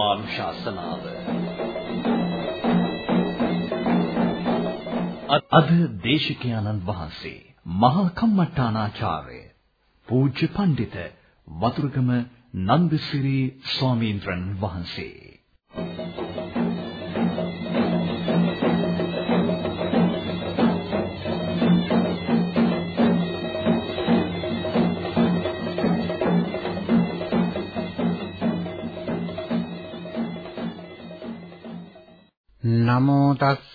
ධර්මානුශාසනාව. අද දේශිකානන් වහන්සේ මහා කම්මට්ටානාචාර්ය පූජ්‍ය පඬිත වතුරුගම නන්දසිරි ස්වාමීන් වහන්සේ තස්ස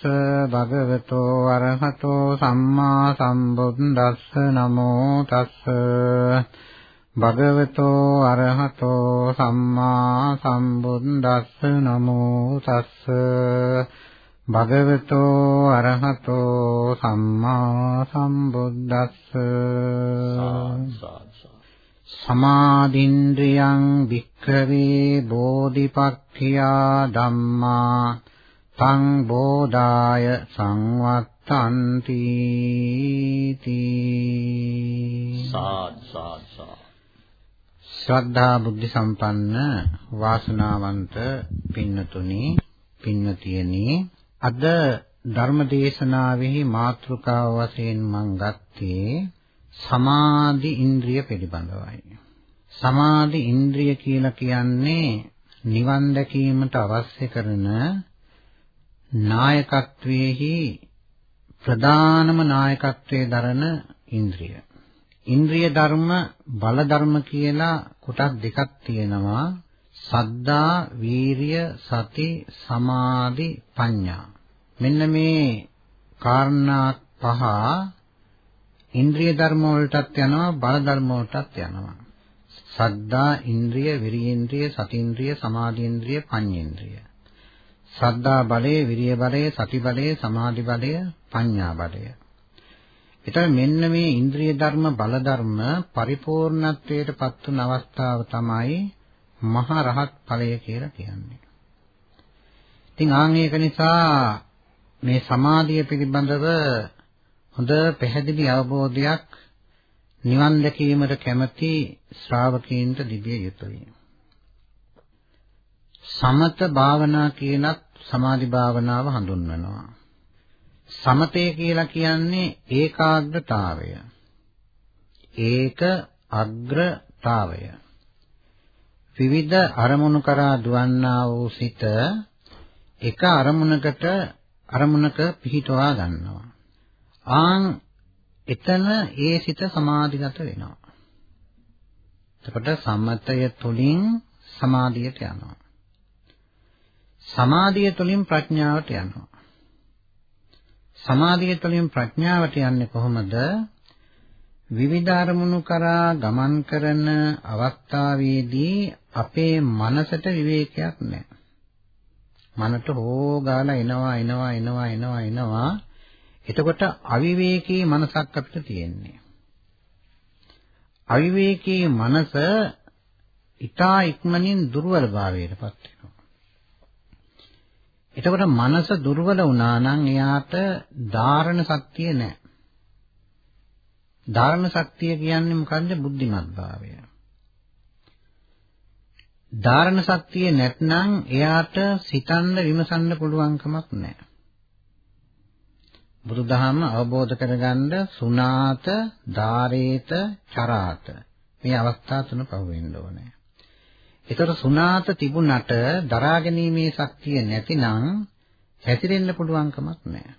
භගවතෝ අරහතෝ සම්මා සම්බුද්දස්ස නමෝ තස්ස භගවතෝ අරහතෝ සම්මා සම්බුද්දස්ස නමෝ තස්ස භගවතෝ අරහතෝ සම්මා සම්බුද්දස්ස සමාධින්ද්‍රියං වික්ඛවේ බෝධිපක්ඛියා ධම්මා තං. බෝධාය සංවත්තන්ති ශ්‍රද්ධා බුද්ධ සම්පන්න වාසනාවන්ත පින්නතුනි පින්නතියනි අද ධර්මදේශනාවෙහි මාතෘකාව වශයෙන් මම ගත්තේ සමාධි ඉන්ද්‍රිය පිළිබඳවයි. සමාධි ඉන්ද්‍රිය කියලා කියන්නේ නිවන් දැකීමට අවශ්‍ය කරන නායකත්වයේහි ප්‍රධානම නායකත්වයේ දරන ඉන්ද්‍රිය. ඉන්ද්‍රිය ධර්ම බල ධර්ම කියලා කොටස් දෙකක් තියෙනවා. සද්දා, වීරිය, සති, සමාධි, ප්‍රඥා. මෙන්න මේ කාරණා පහ ඉන්ද්‍රිය ධර්ම වලටත් යනවා, බල ධර්ම වලටත් යනවා. සද්දා ඉන්ද්‍රිය, විරියේන්ද්‍රිය, සතිඉන්ද්‍රිය, සමාධිඉන්ද්‍රිය, පඤ්ඤේන්ද්‍රිය. ශ්‍රද්ධා බලය, විරිය බලය, සති බලය, සමාධි බලය, ප්‍රඥා බලය. එතකොට මෙන්න මේ ඉන්ද්‍රිය ධර්ම බල ධර්ම පරිපූර්ණත්වයට පත් වුන අවස්ථාව තමයි මහා රහත් ඵලය කියලා කියන්නේ. ඉතින් ආන් ඒක නිසා මේ සමාධිය පිළිබඳව හොඳ පැහැදිලි අවබෝධයක් නිවන් දැකීමට කැමැති ශ්‍රාවකීන්ට තිබිය යුතුයි. සමත භාවනා කියනත් සමාධි භාවනාව හඳුන්වනවා. සමතය කියලා කියන්නේ ඒකාග්‍රතාවය. ඒක අග්‍රතාවය. විවිධ අරමුණු කරා දුවන්නා වූ සිත එක අරමුණකට අරමුණක පිහිටවා ගන්නවා. ආන් එතන ඒ සිත සමාධිගත වෙනවා. එතකොට සමතය තුලින් සමාධියට යනවා. සමාධිය තුළින් ප්‍රඥාවට යනවා. සමාධිය තුළින් ප්‍රඥාවට යන්නේ කොහොමද? විවිධ අරමුණු කරා ගමන් කරන අවස්ථාවේදී අපේ මනසට විවේකයක් නැහැ. මනට හොගාලා එනවා එනවා එනවා එනවා එනවා. එතකොට අවිවේකී මනසක් අපිට තියෙන්නේ. අවිවේකී මනස ඊටා ඉක්මනින් දුර්වලභාවයටපත් වෙනවා. එතකොට මනස දුර්වල වුණා නම් එයාට ධාරණ ශක්තිය නැහැ. ධාරණ ශක්තිය කියන්නේ මොකද්ද? බුද්ධිමත් භාවය. ධාරණ ශක්තිය නැත්නම් එයාට සිතන්න විමසන්න පුළුවන්කමක් නැහැ. බුදුදහම අවබෝධ කරගන්න සුණාත, ධාරේත, චරාත මේ අවස්ථා තුන පහු වෙන්න ඕනේ. ඒතර සුණාත තිබුණට දරා ගැනීමේ ශක්තිය නැතිනම් හැසිරෙන්න පුළුවන් කමක් නැහැ.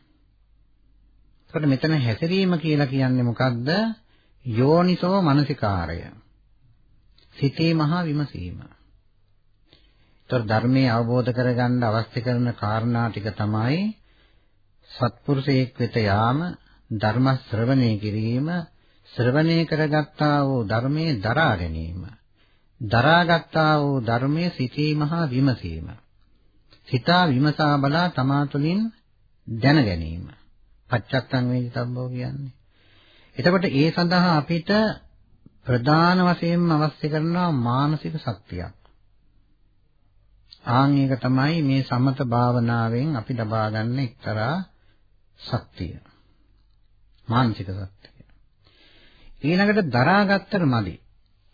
ඒකට මෙතන හැසිරීම කියලා කියන්නේ මොකද්ද? යෝනිසෝ මනසිකාරය. සිතේ මහා විමසීම. ඒතර ධර්මයේ අවබෝධ කරගන්න අවශ්‍ය කරන කාරණා ටික තමයි සත්පුරුෂයෙක් වෙත යාම, ධර්ම ශ්‍රවණය කිරීම, ශ්‍රවණය කරගත්තා වූ ධර්මයේ දරා ගැනීම. දරාගත්තා වූ ධර්මයේ සිටීම හා විමසීම. සිතා විමසා බලා තමා තුළින් දැන ගැනීම. පච්චත්තං වේදිතබ්බෝ කියන්නේ. එතකොට ඒ සඳහා අපිට ප්‍රධාන වශයෙන්ම අවශ්‍ය කරනවා මානසික ශක්තියක්. ආන් ඒක තමයි මේ සමත භාවනාවෙන් අපි ලබා ගන්න එක්තරා ශක්තිය. මානසික ශක්තිය. ඊළඟට දරාගත්තට මදි.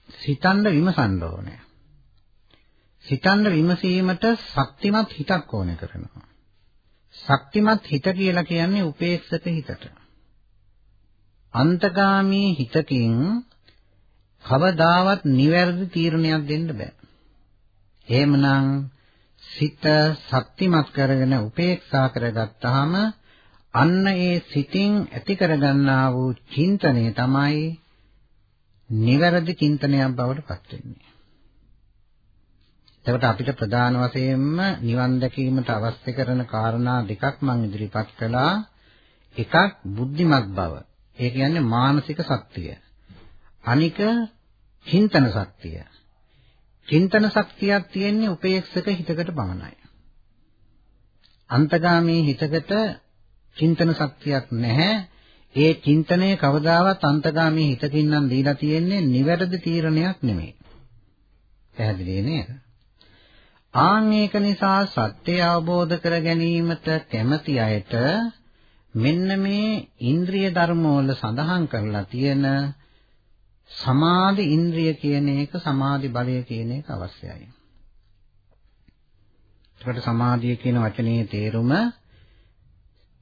සිතන්න විමසන්න ඕනේ. සිතන්න විමසීමට ශක්තිමත් හිතක් ඕන කරනවා. ශක්තිමත් හිත කියලා කියන්නේ උපේක්ෂක හිතට. අන්තගාමී හිතකින් කවදාවත් නිවැරදි තීරණයක් දෙන්න බෑ. එහෙමනම් සිත ශක්තිමත් කරගෙන උපේක්ෂා කරගත්තාම අන්න ඒ සිතින් ඇති කරගන්නා වූ චින්තනය තමයි නිවැරදි චින්තනයක් බවට පත් වෙන්නේ. එතකොට අපිට ප්‍රධාන වශයෙන්ම නිවන් දැකීමට අවශ්‍ය කරන කාරණා දෙකක් මම ඉදිරිපත් කළා. එකක් බුද්ධිමත් බව. ඒ කියන්නේ මානසික ශක්තිය. අනික චින්තන ශක්තිය. චින්තන ශක්තියක් තියෙන්නේ උපේක්ෂක හිතකට පමණයි. අන්තගාමී හිතකට චින්තන ශක්තියක් නැහැ. ඒ චින්තනය කවදාවත් අන්තගාමී හිතකින් නම් දීලා තියෙන්නේ නිවැරදි තීරණයක් නෙමෙයි. පැහැදිලි නේද? ආන් ඒක නිසා සත්‍ය අවබෝධ කර ගැනීමට කැමති අයට මෙන්න මේ ඉන්ද්‍රිය ධර්මවල සඳහන් කරලා තියෙන සමාධි ඉන්ද්‍රිය කියන එක සමාධි බලය කියන එක අවශ්‍යයි. ඒකට සමාධිය කියන වචනේ තේරුම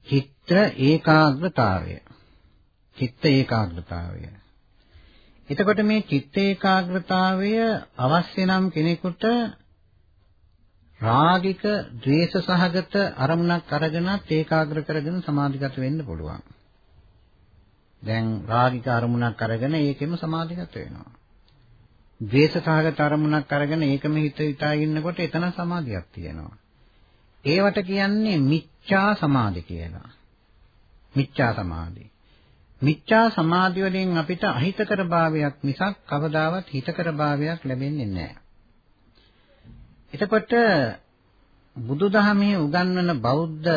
චිත්ත ඒකාග්‍රතාවය. චිත්ත ඒකාග්‍රතාවය. එතකොට මේ චිත්ත ඒකාග්‍රතාවය අවශ්‍ය නම් කෙනෙකුට රාගික, ද්වේෂ සහගත අරමුණක් අරගෙනත් ඒකාග්‍ර කරගෙන සමාධිගත වෙන්න පුළුවන්. දැන් රාගික අරමුණක් අරගෙන ඒකෙම සමාධිගත වෙනවා. ද්වේෂ සහගත අරමුණක් අරගෙන ඒකම හිත හිතා ඉන්නකොට එතන සමාධියක් තියෙනවා. ඒවට කියන්නේ මිච්ඡා සමාධි කියලා. මිච්ඡා සමාධි. මිච්ඡා සමාධි වලින් අපිට අහිතකර භාවයක් මිසක් කවදාවත් හිතකර භාවයක් ලැබෙන්නේ නැහැ. එතකොට බුදුදහමේ උගන්වන බෞද්ධ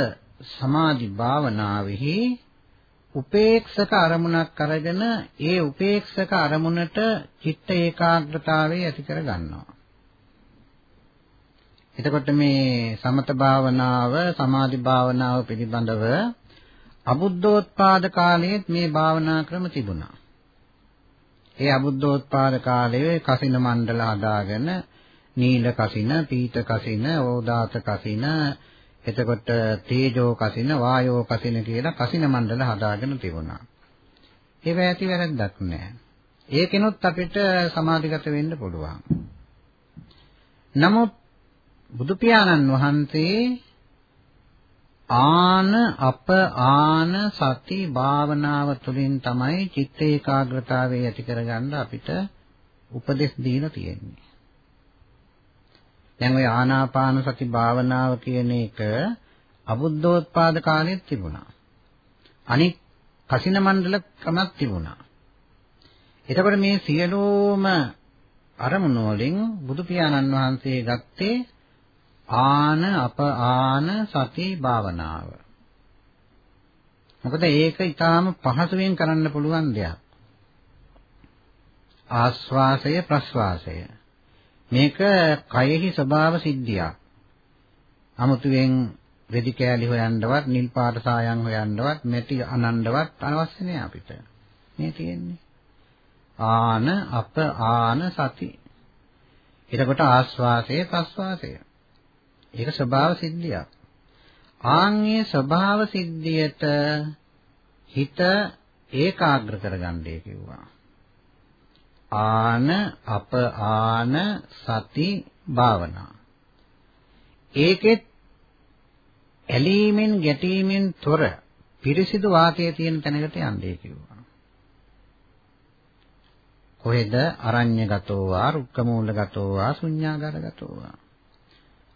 සමාධි භාවනාවෙහි උපේක්ෂක අරමුණක් අරගෙන ඒ උපේක්ෂක අරමුණට චිත්ත ඒකාග්‍රතාවය ඇති කර ගන්නවා. එතකොට මේ සමත භාවනාව සමාධි භාවනාව පිළිබඳව අබුද්ධෝත්පාද කාලයේත් මේ භාවනා ක්‍රම තිබුණා. ඒ අබුද්ධෝත්පාද කාලයේ කසින මණ්ඩල හදාගෙන නීල කසින, පීත කසින, ඕදාත කසින, එතකොට තේජෝ කසින, වායෝ කසින කියලා කසින මණ්ඩල හදාගෙන තිබුණා. ඒව ඇති වැරද්දක් නෑ. ඒකිනුත් අපිට සමාධිගත වෙන්න පුළුවන්. නමුත් බුදු පියාණන් වහන්සේ ආන අප ආන සති භාවනාව තුළින් තමයි චිත්ත ඒකාග්‍රතාවය ඇති කරගන්න අපිට උපදෙස් දීලා තියෙන්නේ. දැන් ওই ආනාපාන සති භාවනාව කියන එක අබුද්ධෝත්පාද කාලෙත් තිබුණා. අනිත් කසින මණ්ඩල ක්‍රමයක් තිබුණා. එතකොට මේ සියලුම අරමුණු වලින් බුදු පියාණන් වහන්සේ ගත්තේ ආන අප ආන සති භාවනාව. මොකද ඒක ඊටාම පහසුවෙන් කරන්න පුළුවන් දෙයක්. ආස්වාසය ප්‍රස්වාසය මේක කයෙහි ස්වභාව සිද්ධියක්. 아무තුවෙන් වෙදි කෑලි හොයන්නවත්, නිල් පාට සායන් හොයන්නවත්, මෙටි අනන්නවත් අවශ්‍ය නෑ අපිට. මේ තියෙන්නේ. ආන අප ආන සති. එතකොට ආස්වාසය ප්‍රස්වාසය. ඒක ස්වභාව සිද්ධියක්. ආන්ගේ ස්වභාව සිද්ධියට හිත ඒකාග්‍ර කරගන්නයි කිව්වා. ආන අප ආන සති භාවනා ඒකෙත් ඇලීමෙන් ගැටීමෙන් තොර පිරිසිදු වාතයේ තියෙන තැනකට යන්නේ කිව්වා. කොහෙද අරඤ්‍යගතෝ වා රුක්කමූලගතෝ වා ශුඤ්ඤාගාරගතෝ වා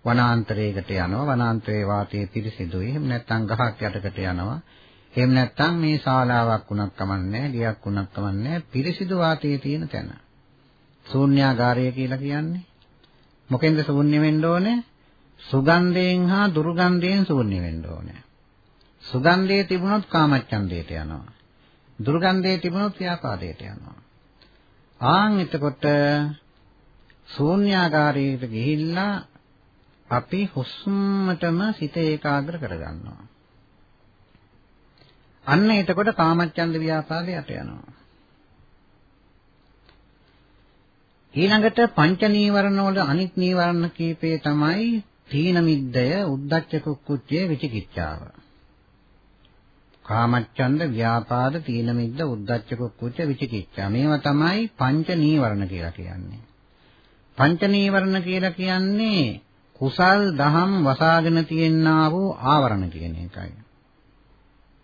වනාන්තරයකට යනවා වනාන්තරයේ වාතයේ පිරිසිදුයි එහෙම නැත්නම් ගහක් යටකට යනවා එහෙම නැත්නම් මේ ශාලාවක් වුණක් කමන්නේ ගියක් වුණක් කමන්නේ පිරිසිදු වාතයේ තියෙන තැන. ශූන්‍යාගාරය කියලා කියන්නේ මොකෙන්ද ශූන්‍ය වෙන්න ඕනේ? සුගන්ධයෙන් හා දුර්ගන්ධයෙන් ශූන්‍ය වෙන්න ඕනේ. සුගන්ධයේ තිබුණොත් කාමච්ඡන්දයට යනවා. දුර්ගන්ධයේ තිබුණොත් ව්‍යාපාදයට යනවා. ආන් එතකොට ශූන්‍යාගාරයට ගිහිල්ලා අපි හුස්මටම සිත ඒකාග්‍ර කරගන්නවා. අන්න එතකොට කාමච්ඡන්ද ව්‍යාපාදයට යනවා. ඊළඟට පංච නීවරණ වල අනිත් නීවරණ කීපේ තමයි තීන මිද්දය, උද්ධච්ච කුක්කුච්චය, විචිකිච්ඡාව. කාමච්ඡන්ද, ව්‍යාපාද, තීන මිද්ද, උද්ධච්ච කුක්කුච්ච, විචිකිච්ඡා. මේවා තමයි පංච නීවරණ කියලා කියන්නේ. පංච නීවරණ කියලා කියන්නේ කුසල් දහම් වසාගෙන තියෙනා වූ ආවරණ කියන එකයි.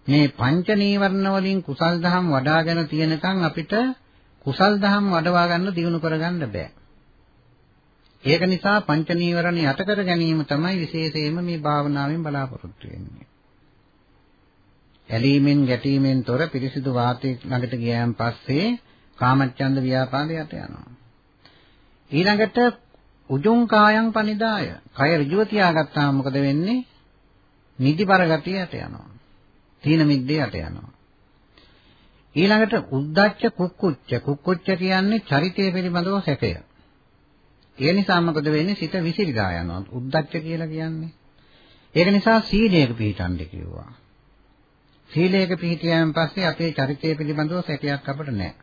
මේ පංච නීවරණ වලින් කුසල් දහම් වඩාගෙන තියෙනකන් අපිට කුසල් දහම් වඩවා ගන්න දිනු කරගන්න බෑ. ඒක නිසා පංච නීවරණ යට කර ගැනීම තමයි විශේෂයෙන්ම මේ භාවනාවෙන් බලාපොරොත්තු වෙන්නේ. ඇලීමෙන් ගැටීමෙන් තොර පිරිසිදු වාතයේ ළඟට ගියයන් පස්සේ කාමච්ඡන්ද ව්‍යාපාදයට යනවා. ඊළඟට උජුං කායං පනිදාය. කය ඍජුව තියාගත්තාම මොකද වෙන්නේ? නිදිබර ගතියට යනවා. තීන මිද්දේට යනවා. ඊළඟට උද්දච්ච කුක්කුච්ච කුක්කුච්ච කියන්නේ චරිතය පිළිබඳව සැකය. ඒ නිසා මොකද වෙන්නේ? සිත විසිරීලා යනවා. උද්දච්ච කියලා කියන්නේ. ඒක නිසා සීලයක පිළිටන්න කිව්වා. සීලයක පිළිටියන් පස්සේ අපේ චරිතය පිළිබඳව සැකයක් අපිට නැහැ.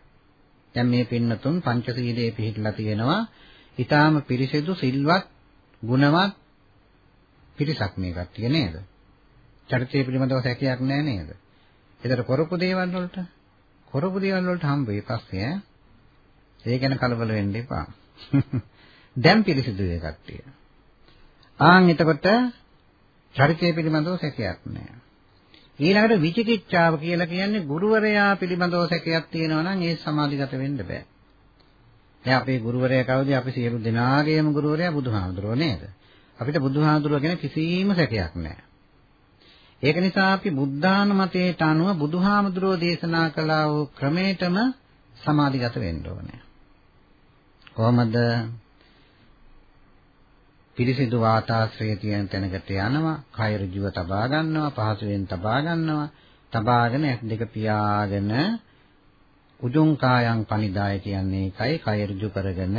දැන් මේ පින්නතුන් පංචශීලයේ පිළිටලා තියෙනවා. ඊටාම පිරිසිදු සිල්වත් ගුණවත් පිරිසක් මේ කට්ටිය නේද? චරිතය පිළිබඳව සැකයක් නැහැ නේද? ඒතර කරපු දේවල් වලට කරපු දේවල් වලට හම්බ වෙයි පස්සේ ඈ. ඒ ගැන කලබල වෙන්න එපා. දැන් පිරිසිදු ඒ කට්ටිය. ආන් එතකොට චරිතය පිළිබඳව සැකයක් නැහැ. ඊළඟට විචිකිච්ඡාව කියලා කියන්නේ ගුරුවරයා පිළිබඳව සැකයක් තියෙනවා නම් ඒ සමාධිගත වෙන්න බෑ. දැන් අපේ ගුරුවරයා කවුද? අපි සියලු දෙනාගේම ගුරුවරයා බුදුහාමුදුරුවෝ නේද? අපිට බුදුහාමුදුරුවෝ ගැන කිසිම සැකයක් නැහැ. ඒක නිසා අපි බුද්ධානුමතයට අනුව බුදුහාමුදුරුවෝ දේශනා කළා වූ ක්‍රමයටම සමාධිගත වෙන්න ඕනේ. කොහොමද? පිරිසිදු වාතාශ්‍රය තියෙන තැනකට යනවා, කය ඍජුව තබා ගන්නවා, පහසුවෙන් තබා ගන්නවා, තබාගෙන ඇස් දෙක පියාගෙන උජුං කායං පනිදාය කියන්නේ ඒකයි කය ඍජු කරගෙන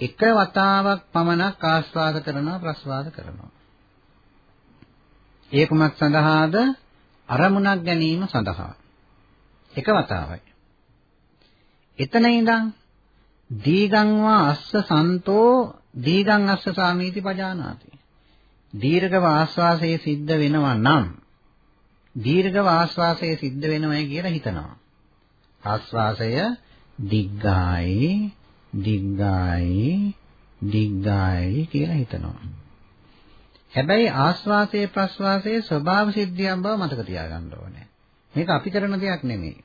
එක වතාවක් පමණක් ආස්වාද කරනවා ප්‍රස්වාද කරනවා. ඒ කුමක් සඳහාද? අරමුණක් ගැනීම සඳහා. එක වතාවයි. එතන ඉඳන් දීගං වා අස්ස සන්තෝ දීගං අස්ස සාමීති පජානාති. දීර්ඝව ආස්වාසයේ සිද්ධ වෙනවා නම් දීර්ඝව ආස්වාසයේ සිද්ධ වෙනවයි කියලා හිතනවා. ආස්වාසය දිග්ගායි දිග්ගායි දිග්ගායි කියලා හිතනවා. හැබැයි ආස්වාසයේ ප්‍රස්වාසයේ ස්වභාව සිද්ධියක් බව මතක තියාගන්න ඕනේ. මේක අපි කරන දෙයක් නෙමෙයි.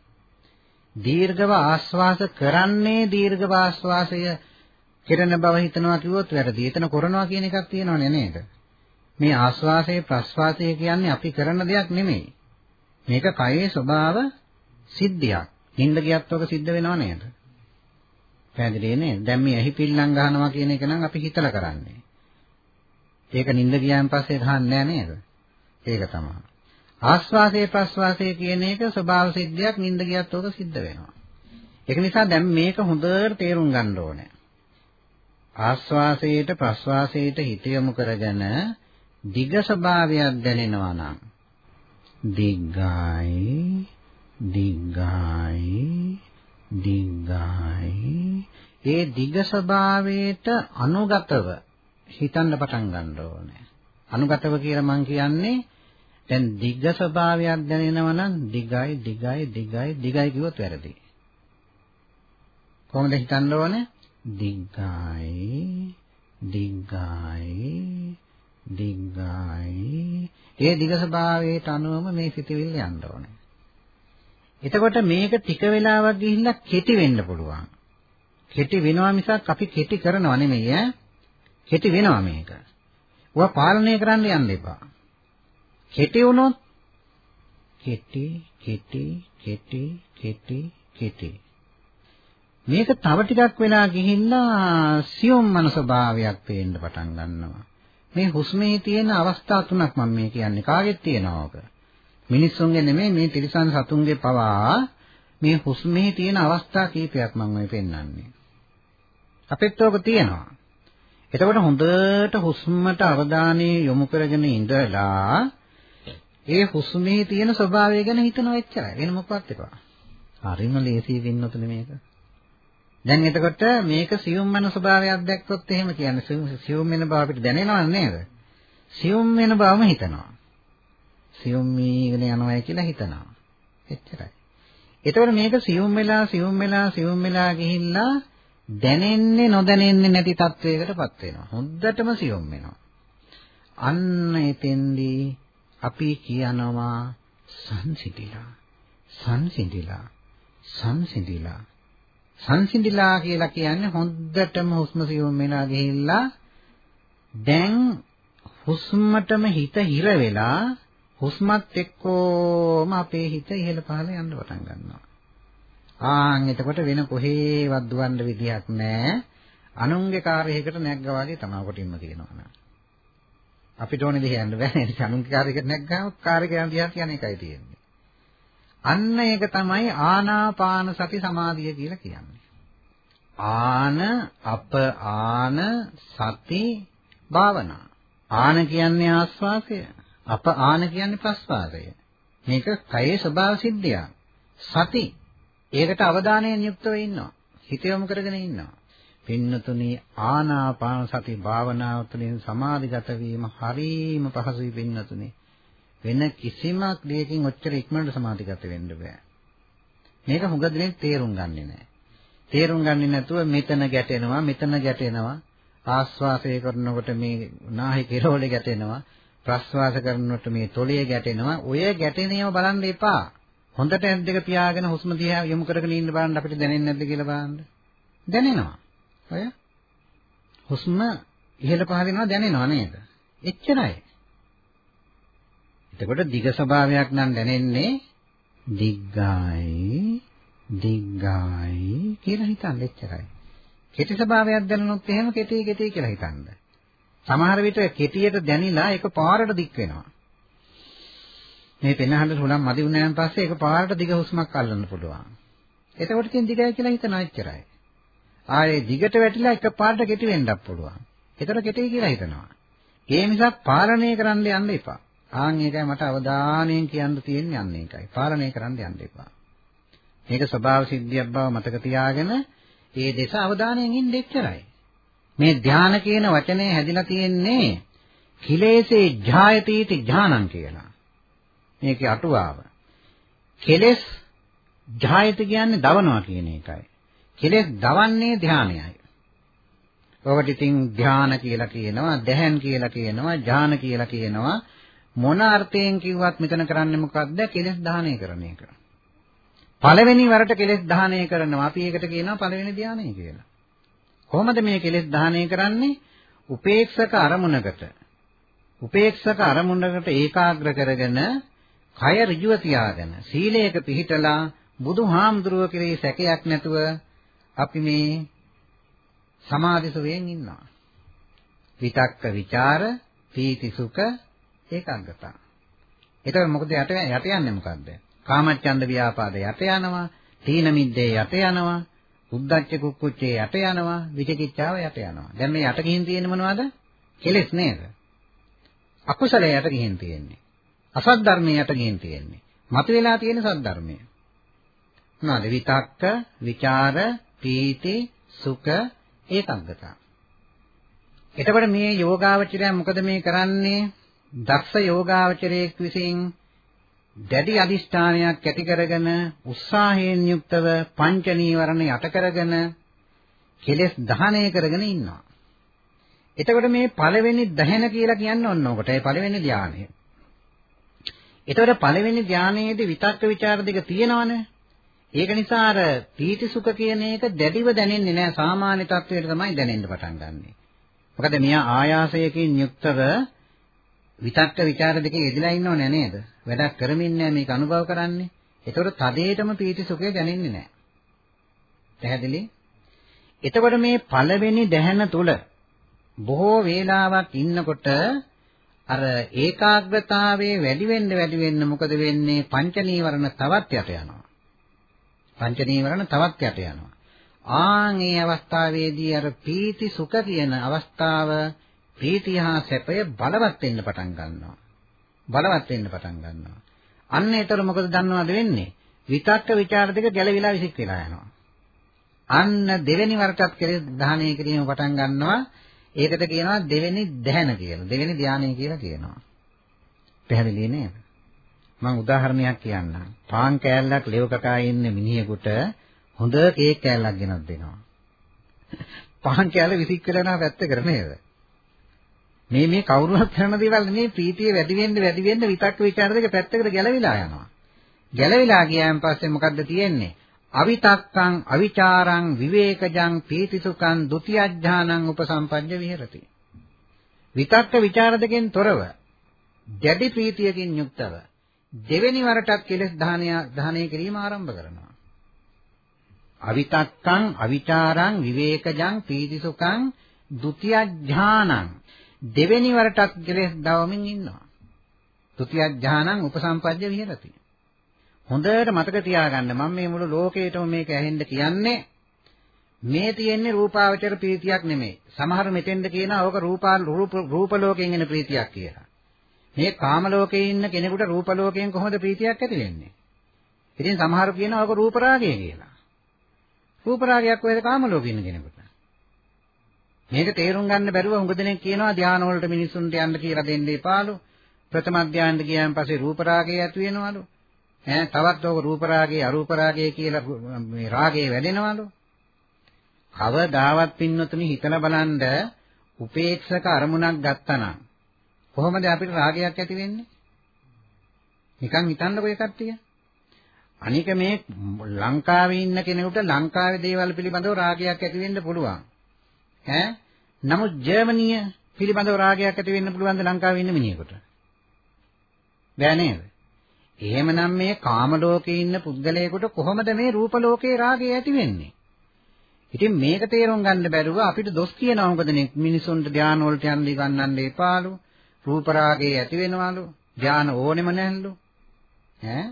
දීර්ඝව ආස්වාස කරන්නේ දීර්ඝව ආස්වාසය කෙරෙන බව හිතනවා කිව්වොත් වැරදි. එතන කරනවා කියන එකක් තියෙනවනේ නේද? මේ ආස්වාසයේ ප්‍රස්වාසය කියන්නේ අපි කරන දෙයක් නෙමෙයි. මේක කයේ ස්වභාව සිද්ධියක්. නිින්ද ගියත් ඔක සිද්ධ වෙනව නේද? පැහැදිලි නේද? දැන් මේ ඇහි පිල්ලම් ගහනවා කියන එක නම් අපි හිතලා කරන්නේ. ඒක නිින්ද ගියාන් පස්සේ ගහන්නේ නේද? ඒක තමයි. ආස්වාසයේ ප්‍රස්වාසයේ කියන එක ස්වභාව සිද්ධියක් නිින්ද ගියත් ඕක සිද්ධ වෙනවා. ඒක නිසා දැන් මේක හොඳට තේරුම් ගන්න ඕනේ. ආස්වාසයට ප්‍රස්වාසයට හිත යොමු කරගෙන දිග ස්වභාවයක් දැනෙනවා නම් දිග්ගයි දිග්ගයි දිග්ගයි ඒ දිග ස්වභාවයට අනුගතව හිතන්න පටන් ගන්න ඕනේ. අනුගතව කියලා මම කියන්නේ දැන් දිග්ග ස්වභාවයක් දැනෙනවා නම් දිගයි දිගයි දිගයි දිගයි කිව්වොත් වැරදි. කොහොමද හිතන්න ඕනේ? දිග්ගයි දිග්ගයි දිග්ගයි ඒ දිග ස්වභාවයට අනුවම මේ සිතවිල්ල යන්න ඕනේ. එතකොට මේක ටික වෙලාවක් ගිහිල්ලා කෙටි වෙන්න පුළුවන්. කෙටි වෙනවා මිසක් අපි කෙටි කරනව නෙමෙයි ඈ. කෙටි වෙනවා මේක. ඔවා පාලනය කරන්න යන්න එපා. කෙටි වුණොත් කෙටි කෙටි කෙටි කෙටි කෙටි මේක තව ටිකක් වෙලා ගිහිල්ලා සියුම් මනස භාවයක් පේන්න පටන් ගන්නවා. මේ හුස්මේ තියෙන අවස්ථා තුනක් මම මේ කියන්නේ කාගෙත් තියෙනවක. මිනිස්සුන්ගේ නෙමෙයි මේ තිරිසන් සතුන්ගේ පවා මේ හුස්මේ තියෙන අවස්ථා කීපයක් මම ඔය පෙන්වන්නේ. අපිත් ඕක තියෙනවා. එතකොට හොඳට හුස්මට අවධානය යොමු කරගෙන ඉඳලා ඒ හුස්මේ තියෙන ස්වභාවය ගැන හිතනවා එච්චරයි. වෙන මොකක්වත් එපා. හරිම ලේසියි වෙන්නතුනේ මේක. දැන් එතකොට මේක සියුම් වෙන ස්වභාවයක් දැක්කොත් එහෙම කියන්නේ සියුම් වෙන බව අපිට දැනෙනව නේද? සියුම් වෙන බවම හිතනවා. සියුම් වීගෙන යනවායි කියලා හිතනවා. එච්චරයි. එතකොට මේක සියුම් වෙලා සියුම් වෙලා සියුම් වෙලා ගිහිල්ලා දැනෙන්නේ නොදැනෙන්නේ නැති තත්වයකටපත් වෙනවා. හොඳටම සියුම් වෙනවා. අන්න එතෙන්දී අපි කියනවා සංසිඳිලා සංසිඳිලා සංසිඳිලා සංසිඳිලා කියලා කියන්නේ හොඳටම හුස්ම සියුම් වෙලා ගිහිල්ලා දැන් හුස්මටම හිත හිර වෙලා හුස්මත් එක්කම අපේ හිත ඉහළ පහළ යන්න පටන් ගන්නවා. ආන් එතකොට වෙන කොහේවත් දුවන්න විදියක් නැහැ. අනුන්ගේ කාර්යයකට නැග්ගා වගේ තමයි කොටින්ම කියනවා නේද? අපිට ඕනේ දෙයක් යන්න බෑ නේද? අනුන්ගේ කාර්යයකට නැග්ගාම කාර්යයක් යන දිහා කියන එකයි තියෙන්නේ. අන්න ඒක තමයි ආනාපාන සති සමාධිය කියලා කියන්නේ. ආන අප ආන සති භාවනා. ආන කියන්නේ ආස්වාසය. අප ආන කියන්නේ ප්‍රස්වාසය. මේක කයේ ස්වභාව සිද්ධියක්. සති. ඒකට අවධානයෙන් යුක්තව ඉන්නවා. හිත යොමු කරගෙන ඉන්නවා. පින්නතුනි ආනාපාන සති භාවනාව තුළින් සමාධිගත වීම හරීම පහසුයි පින්නතුනි. වෙන කිසිම දෙයකින් ඔච්චර ඉක්මනට සමාධිගත වෙන්න බෑ. මේක හුඟ දෙනෙක් තේරුම් ගන්නෙ නෑ. තේරුම් ගන්නේ නැතුව මෙතන ගැටෙනවා මෙතන ගැටෙනවා ආස්වාසය කරනකොට මේ නාහි කෙරවල ගැටෙනවා ප්‍රස්වාස කරනකොට මේ තොලේ ගැටෙනවා. ඔය ගැටෙනේම බලන්න එපා. හොඳට ඇස් දෙක පියාගෙන හුස්ම දිහා යොමු කරගෙන ඉන්න බලන්න අපිට දැනෙන්නේ නැද්ද කියලා බලන්න. දැනෙනවා. ඔය හුස්ම ඉහළ පහළ වෙනවා දැනෙනවා නේද? එච්චරයි. එතකොට දිග ස්වභාවයක් නම් දැනෙන්නේ දිග්ගයි දිග්ගයි කියලා හිතන්න එච්චරයි. කෙටි ස්වභාවයක් දැනනොත් එහෙම කෙටි කෙටි කියලා හිතන්න. සමහර විට කෙටියට දැනිලා ඒක පාරට දික් වෙනවා. මේ පෙනහඬ හුලම් මදි වුණාන් පස්සේ ඒක පාරට දිග හුස්මක් අල්ලන්න පුළුවන්. එතකොට ඉතින් දිගයි කියලා හිතනවා එච්චරයි. ආයේ දිගට වැටිලා එක පාරට කෙටි වෙන්නත් පුළුවන්. ඒතර කෙටි කියලා හිතනවා. ඒ නිසා පාලනය කරන්න යන්න එපා. ආන් ඒකයි මට අවධානයෙන් කියන්න තියෙන්නේ අන්න ඒකයි. පාලනය කරන්න යන්න එපා. මේක ස්වභාව සිද්ධියක් බව මතක තියාගෙන ඒ දෙස අවධානයෙන් ඉන්න එච්චරයි. මේ ධාන කියන වචනේ හැදිලා තියෙන්නේ කිලේසේ ඥායතිති ඥානං කියලා. මේකේ අටුවාව. කෙලෙස් ඥායති කියන්නේ දවනවා කියන එකයි. කෙලෙස් දවන්නේ ධානයයි. ඔකට ඉතින් ධාන කියලා කියනවා, දැහන් කියලා කියනවා, ඥාන කියලා කියනවා. මොන අර්ථයෙන් කිව්වත් මෙතන කරන්නේ මොකක්ද? කෙලෙස් දහනය කරන එක. පළවෙනි වරට කෙලෙස් දහනය කරනවා. අපි ඒකට කියනවා පළවෙනි ධානය කියලා. කොහොමද මේ කෙලෙස් දහනය කරන්නේ? උපේක්ෂක අරමුණකට. උපේක්ෂක අරමුණකට ඒකාග්‍ර කරගෙන කය ඍජුව තියාගෙන සීලයක පිහිටලා බුදුහාමුදුරුව කෙරෙහි සැකයක් නැතුව අපි මේ සමාධි සුවයෙන් ඉන්නවා. විතක්ක ਵਿਚාර පීති සුඛ ඒකාග්‍රතාව. එතකොට මොකද යට යට යන්නේ මොකද්ද? කාමච්ඡන්ද ව්‍යාපාද යට යනවා, තීන මිද්දේ යට යනවා, උද්ධච්ච කුක්කුච්චේ යට යනවා, විචිකිච්ඡාව යට යනවා. දැන් මේ යට ගිහින් තියෙන්නේ මොනවද? කෙලෙස් නේද? අකුසලයේ යට ගිහින් තියෙන්නේ. අසත් ධර්මයේ යට ගිහින් තියෙන්නේ. මතුවලා තියෙන සත් ධර්මය. මොනවාද? විතක්ක, ਵਿਚාර, පීති, සුඛ, ඒකාග්‍රතාව. එතකොට මේ යෝගාවචරය මොකද මේ කරන්නේ? දක්ෂ යෝගාවචරයෙක් විසින් දැඩි අදිෂ්ඨානයක් ඇති කරගෙන උත්සාහයෙන් යුක්තව පංච නීවරණ යට කරගෙන කෙලෙස් දහණය කරගෙන ඉන්නවා. එතකොට මේ පළවෙනි දහන කියලා කියන්න ඕන ඔකට. ඒ පළවෙනි ධානය. එතකොට පළවෙනි ධානයේදී විතක්ක ਵਿਚාර දෙක තියෙනවනේ. ඒක නිසා අර පීති සුඛ කියන එක දැඩිව දැනෙන්නේ නැහැ. සාමාන්‍ය තත්වයට තමයි දැනෙන්න පටන් ගන්නෙ. මොකද මෙයා ආයාසයකින් යුක්තව විතක්ක ਵਿਚාර දෙකේ යෙදලා ඉන්නව නෑ නේද? වැඩක් කරමින් නෑ මේක අනුභව කරන්නේ. ඒතකොට තදේටම පීති සුඛය දැනෙන්නේ නෑ. පැහැදිලි? එතකොට මේ පළවෙනි දැහැන තුල බොහෝ වේලාවක් ඉන්නකොට අර ඒකාග්‍රතාවයේ වැඩි වෙන්න වැඩි වෙන්න මොකද වෙන්නේ? පංච නීවරණ තවත් යට යනවා. පංච නීවරණ තවත් යට යනවා. ආන් මේ අවස්ථාවේදී අර පීති සුඛ කියන අවස්ථාව ප්‍රීතිය හා සැපය බලවත් වෙන්න පටන් ගන්නවා. බලවත් වෙන්න පටන් ගන්නවා. අන්න ඒතර මොකද දන්නවද වෙන්නේ? විතක්ක ਵਿਚාර දෙක ගැලවිලා විසික් වෙලා යනවා. අන්න දෙවෙනි වරටත් කෙලෙස් දහණය කිරීම පටන් ගන්නවා. ඒකට කියනවා දෙවෙනි දැහන කියලා. දෙවෙනි ධානය කියලා කියනවා. පැහැදිලි නේද? මම උදාහරණයක් කියන්නම්. පාන් කෑල්ලක් ලෙව කකා ඉන්න මිනිහෙකුට හොඳ කේක් කෑල්ලක් ගෙනත් දෙනවා. පාන් කෑල්ල විසික් කරලා යනවා පැත්තකට නේද? මේ මේ කවුරුහත් කරන දේවල් නෙමේ ප්‍රීතිය වැඩි වෙන්න වැඩි වෙන්න විතක් ਵਿਚාර දෙක පැත්තකට ගැලවිලා යනවා. ගැලවිලා ගියාන් පස්සේ මොකද්ද තියෙන්නේ? අවිතක්කං අවිචාරං විවේකජං පීතිසුඛං ဒ ුතියඥානං උපසම්පජ්ජ විහෙරති. විතක්ක ਵਿਚාර දෙකෙන් තොරව දැඩි ප්‍රීතියකින් යුක්තව දෙවෙනි වරටත් කෙලෙස් දහනය දහනය කිරීම ආරම්භ කරනවා. අවිතක්කං අවිචාරං විවේකජං පීතිසුඛං ဒ ුතියඥානං දෙවෙනි වරටත් කෙලෙස් දවමින් ඉන්නවා. ဒ ුතියඥානං උපසම්පජ්ජ විහෙරති. හොඳට මතක තියාගන්න මම මේ මුළු ලෝකේටම මේක ඇහෙන්න කියන්නේ මේ තියෙන්නේ රූපාවචර ප්‍රීතියක් නෙමෙයි. සමහර මෙතෙන්ද කියනවා ඕක රූපා රූප ලෝකයෙන් එන ප්‍රීතියක් කියලා. මේ කාම ලෝකේ ඉන්න කෙනෙකුට රූප ලෝකයෙන් කොහොමද ප්‍රීතියක් ඇති වෙන්නේ? ඉතින් සමහරු කියනවා ඕක රූප රාගය කියලා. රූප රාගයක් කොහෙද කාම ලෝකේ ඉන්න කෙනෙකුට? මේක තේරුම් ගන්න බැරුව හුඟ දෙනෙක් කියනවා ධාන වලට මිනිසුන්ට යන්න කියලා දෙන්න එපාලු. ප්‍රථම ධානයට ගියාන් පස්සේ රූප රාගය ඇති වෙනවලු. ඈ තවත් ඕක රූප රාගය අරූප රාගය කියලා මේ රාගය වැඩෙනවලු. කවදාවත් පින්නතුනි හිතලා බලන්න උපේක්ෂක අරමුණක් ගත්තනම් කොහොමද අපිට රාගයක් ඇති වෙන්නේ? නිකන් හිතන්නකෝ ඒ කට්ටිය. අනික මේ ලංකාවේ ඉන්න කෙනෙකුට ලංකාවේ දේවල් පිළිබඳව රාගයක් ඇති වෙන්න පුළුවන්. ඈ නමුත් ජර්මනිය පිළිබඳව රාගයක් ඇති වෙන්න පුළුවන්ද ලංකාවේ ඉන්න මිනිහෙකුට? බෑ නේද? එහෙමනම් මේ කාම ලෝකේ ඉන්න පුද්ගලයෙකුට කොහොමද මේ රූප ලෝකේ රාගය ඇති වෙන්නේ? ඉතින් මේක තේරුම් ගන්න බැරුව අපිට දොස් කියනවා මොකද මිනිසුන්ට ධාන වලට යන්න ගන්නන්න එපාලු. රූප රාගය ඇති වෙනවලු. ධාන ඕනෙම නැල්ලු. ඈ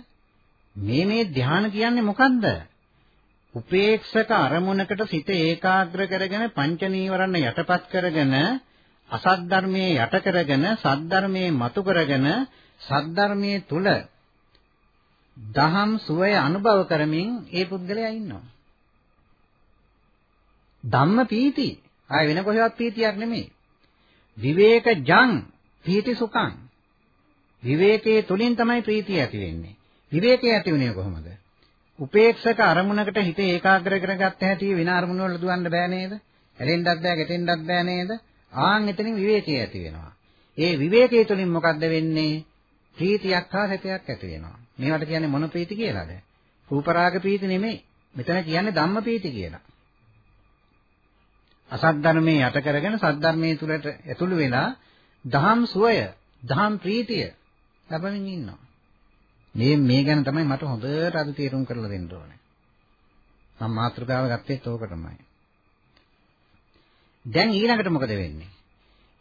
මේ මේ ධාන කියන්නේ මොකද්ද? උපේක්ෂක අරමුණකට සිත ඒකාග්‍ර කරගෙන පංච නීවරණ යටපත් කරගෙන අසත් ධර්මයේ යට කරගෙන සත් ධර්මයේ මතු කරගෙන සත් ධර්මයේ තුල දහම් සුවය අනුභව කරමින් ඒ පුද්ගලයා ඉන්නවා. ධම්ම පීති. ආය වෙන කොහෙවත් පීතියක් නෙමෙයි. විවේක ජං පීති සුඛං. විවේකයේ තුලින් තමයි ප්‍රීතිය ඇති වෙන්නේ. විවේකය ඇති වෙන්නේ කොහොමද? උපේක්ෂක අරමුණකට හිත ඒකාග්‍ර කරගත්ත හැටි වෙන අරමුණ වල දුවන්න බෑ නේද? ඇලෙන්නත් බෑ, ගැටෙන්නත් බෑ නේද? ආන් එතනින් විවේකය ඇති වෙනවා. ඒ විවේකයේ තුලින් මොකද්ද වෙන්නේ? ප්‍රීතියක් හා සැපයක් ඇති වෙනවා. මේවට කියන්නේ මොන ප්‍රීති කියලාද? රූපරාග ප්‍රීති නෙමෙයි. මෙතන කියන්නේ ධම්ම ප්‍රීති කියලා. අසත් ධර්මයේ යට කරගෙන සත් ධර්මයේ තුලට ඇතුළු වෙලා දහම් සුවය, දහම් ප්‍රීතිය ලැබමින් ඉන්නවා. මේ මේ ගැන තමයි මට හොඳට අද තේරුම් කරලා දෙන්න ඕනේ. මම මාතෘකාව ගත්තේත් ඕක තමයි. දැන් ඊළඟට මොකද වෙන්නේ?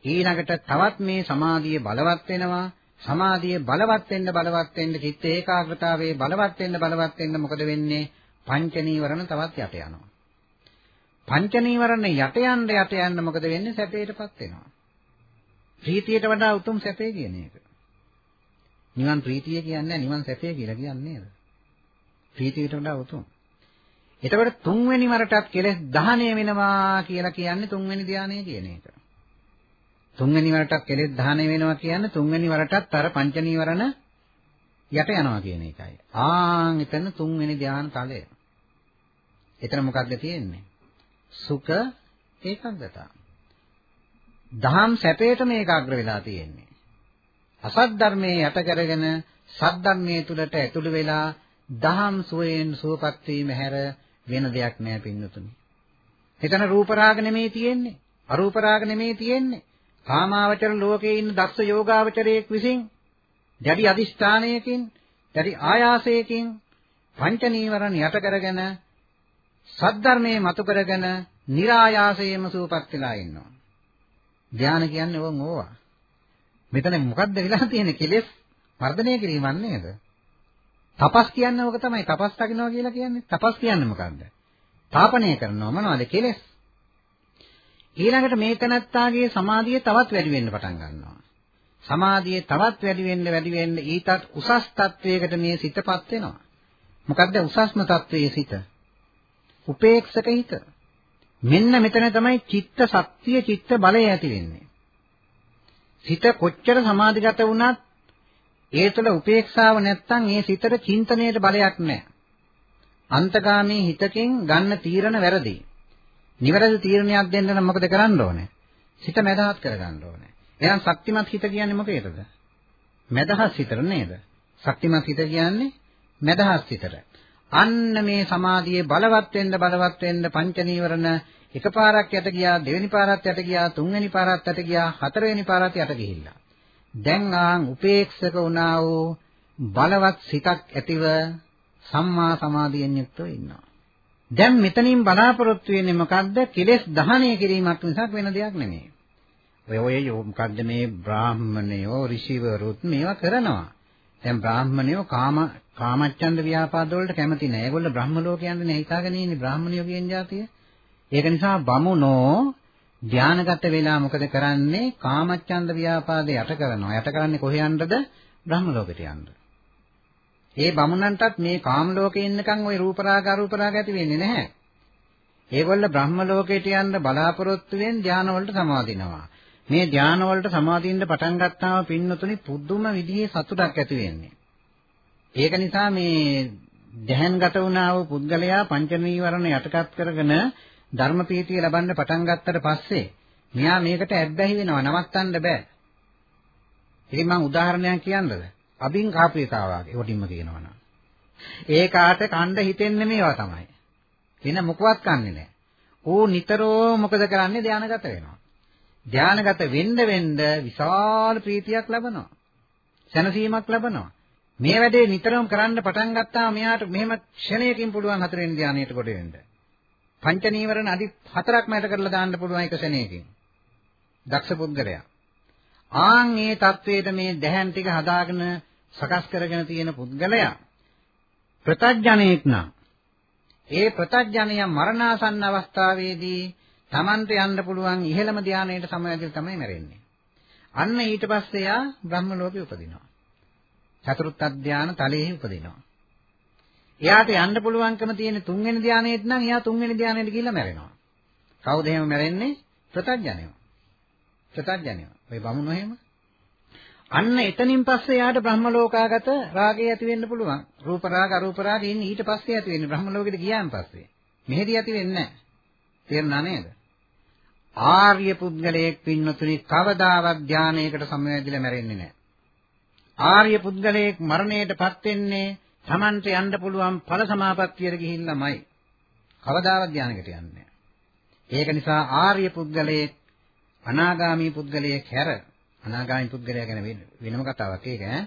ඊළඟට තවත් මේ සමාධිය බලවත් වෙනවා. සමාධිය බලවත් වෙන්න බලවත් වෙන්න චිත්ත ඒකාග්‍රතාවයේ බලවත් වෙන්න බලවත් වෙන්න මොකද වෙන්නේ? පංච නීවරණ තවත් යට යනවා. පංච නීවරණ යට යන්න යට යන්න මොකද වෙන්නේ? සැපයටපත් වෙනවා. ප්‍රීතියට වඩා උතුම් සැපේ කියන එක. නිවන් ප්‍රීතිය කියන්නේ නිවන් සැපේ කියලා කියන්නේ නේද? ප්‍රීතියට වඩා උතුම්. එතකොට තුන්වෙනි වරටත් කෙලස් දහණය වෙනවා කියලා කියන්නේ තුන්වෙනි ධානය කියන එක. තුන්වෙනි වරටත් කෙලෙස් දහණය වෙනවා කියන්නේ තුන්වෙනි වරටත් අර පංච නීවරණ යට යනවා කියන එකයි. ආන් එතන තුන්වෙනි ධාන තලය. එතන මොකක්ද තියෙන්නේ? සුඛ ඒකාග්‍රතාව. දහම් සැපේට මේකාග්‍ර වෙලා තියෙන්නේ. අසත් ධර්මයේ යට කරගෙන සත් ධර්මයේ තුලට ඇතුළු වෙලා දහම් සුවයෙන් සුවපත් වීම හැර වෙන දෙයක් නෑ පින්නතුනි. එතන රූප රාග නෙමෙයි තියෙන්නේ. අරූප රාග නෙමෙයි තියෙන්නේ. කාමාවචර ලෝකයේ ඉන්න දක්ෂ යෝගාවචරයෙක් විසින් දැඩි අදිෂ්ඨානයකින් දැඩි ආයාසයකින් පංච නීවරණ යට කරගෙන සද්ධර්මයේ මතු කරගෙන નિરાයාසයෙන්ම සූපත් වෙලා ඉන්නවා. ධානය කියන්නේ ඕන් ඕවා. මෙතන මොකද්ද වෙලා තියෙන්නේ කෙලෙස් වර්ධනය කිරීමක් නේද? තපස් කියන්නේ ඕක තමයි. තපස් දකින්නවා කියලා කියන්නේ. තපස් කියන්නේ මොකද්ද? තාපනය කරනවා මොනවද කෙලෙස්? ඊළඟට මේ තනත්තාගේ සමාධිය තවත් වැඩි වෙන්න පටන් ගන්නවා. සමාධිය තවත් වැඩි වෙන්න වැඩි වෙන්න ඊටත් උසස් තත්වයකට මේ සිතපත් වෙනවා. මොකද්ද උසස්ම තත්වයේ සිත? උපේක්ෂක හිත. මෙන්න මෙතන තමයි චිත්ත ශක්තිය චිත්ත බලය ඇති වෙන්නේ. සිත කොච්චර සමාධිගත වුණත් ඒ තුළ උපේක්ෂාව නැත්තම් ඒ සිතට චින්තනයේ බලයක් නැහැ. අන්තගාමී හිතකින් ගන්න තීරණ වැරදි. නිවැරදි තීරණයක් දෙන්න නම් මොකද කරන්න ඕනේ? සිත මැදහත් කරගන්න ඕනේ. එහෙනම් ශක්තිමත් හිත කියන්නේ මොකේද? මැදහත් හිතට නේද? ශක්තිමත් හිත කියන්නේ මැදහත් හිතට. අන්න මේ සමාධියේ බලවත් වෙන්න බලවත් වෙන්න පංච නීවරණ එකපාරක් යට ගියා දෙවෙනි පාරත් යට ගියා තුන්වෙනි පාරත් යට ගියා හතරවෙනි පාරත් යට ගිහිල්ලා. දැන් ආන් උපේක්ෂක වුණා වූ බලවත් සිතක් ඇතිව සම්මා සමාධියෙන් යුක්තව ඉන්නවා. දැන් මෙතනින් බලාපොරොත්තු වෙන්නේ මොකද්ද? කෙලෙස් දහනය කිරීමක් මිසක් වෙන දෙයක් නෙමෙයි. ඔය ඔය මොකද්ද මේ බ්‍රාහ්මණයෝ ඍෂිවරුත් මේවා කරනවා. දැන් බ්‍රාහ්මණයෝ කාම කාමච්ඡන්ද ව්‍යාපාද වලට කැමති නෑ. ඒගොල්ලෝ බ්‍රහ්ම ලෝකයන්ට නේ හිතාගෙන ඉන්නේ බ්‍රාහ්මණයෝ කියන જાතිය. ඒක නිසා බමුණෝ ධානගත වෙලා මොකද කරන්නේ? කාමච්ඡන්ද ව්‍යාපාදේ යට කරනවා. යට කරන්නේ කොහේ යන්නද? බ්‍රහ්ම ලෝකෙට යන්න. ඒ බමුණන්ටත් මේ කාම ලෝකේ ඉන්නකන් ওই රූප රාග අරූප රාග ඇති වෙන්නේ නැහැ. ඒගොල්ල බ්‍රහ්ම ලෝකයට යන්න බලාපොරොත්තු වෙන ධාන වලට සමාදිනවා. මේ ධාන වලට සමාදින්න පටන් ගත්තාම පින්නතුනි පුදුම විදිහේ සතුටක් ඇති වෙන්නේ. ඒක නිසා මේ දැහන්ගත වුණා වූ පුද්ගලයා පංච නීවරණ යටපත් කරගෙන ධර්මපීතිය ලබන්න පටන් ගත්තට පස්සේ මෙයා මේකට ඇබ්බැහි වෙනවා නවත්තන්න බෑ. ඉතින් මම උදාහරණයක් කියන්නද? අබින් කාපු එකා වගේ කොටින්ම කියනවනම්. ඒ කාට කණ්ඩ හිතෙන්නේ මේවා තමයි. වෙන මොකවත් කන්නේ නැහැ. ඌ නිතරම මොකද කරන්නේ ධානයගත වෙනවා. ධානයගත වෙන්න වෙන්න විශාල ප්‍රීතියක් ලබනවා. සැනසීමක් ලබනවා. මේ වැඩේ නිතරම කරන්න පටන් ගත්තාම මෙයාට මෙහෙම ක්ෂණයකින් පුළුවන් හතරෙන් ධානයට කොට වෙන්න. පංච නීවරණ අදි හතරක්ම යට කරලා දාන්න පුළුවන් එක සෙනෙකින්. දක්ෂ පුද්ගලයා. ආන් මේ தത്വයට මේ දැහැන් ටික හදාගෙන සකස් කරගෙන තියෙන පුද්ගලයා ප්‍රත්‍යඥයෙක් නම් ඒ ප්‍රත්‍යඥය මරණාසන්න අවස්ථාවේදී Tamante යන්න පුළුවන් ඉහළම ධානයට සමවැදිර තමයි මැරෙන්නේ. අන්න ඊට පස්සේ යා බ්‍රහ්ම ලෝකේ උපදිනවා. චතුර්ථ ධාන තලයේ උපදිනවා. එයාට යන්න පුළුවන්කම තියෙන තුන්වෙනි ධානයේත් නම් එයා තුන්වෙනි ධානයට ගිහිල්ලා මැරෙනවා. කවුද එහෙම මැරෙන්නේ? ප්‍රතඥයෝ. ප්‍රතඥයෝ. ඔය බමුණෝ එහෙම. අන්න එතනින් පස්සේ යාට බ්‍රහ්ම ලෝකාගත රාගය ඇති වෙන්න පුළුවන්. රූප රාග අරූප රාග ඉන්නේ ඊට පස්සේ ඇති වෙන්නේ බ්‍රහ්ම ලෝකෙට ගියාන් පස්සේ. මෙහෙදි ඇති වෙන්නේ නැහැ. තේරුණා නේද? ආර්ය පුද්ගලයෙක් පින්නතුනි කවදාවත් ධානයකට සමවැදිලා මැරෙන්නේ නැහැ. ආර්ය පුද්ගලයෙක් මරණයටපත් වෙන්නේ Tamante යන්න පුළුවන් ඵල සමාපත්තියට ගිහිල්ලාමයි. කවදාවත් ධානයකට යන්නේ ඒක නිසා ආර්ය පුද්ගලයෙක් අනාගාමී පුද්ගලයෙක් හැර අනාගාමී පුද්ගලයා ගැන වෙනම කතාවක් ඒක ඈ.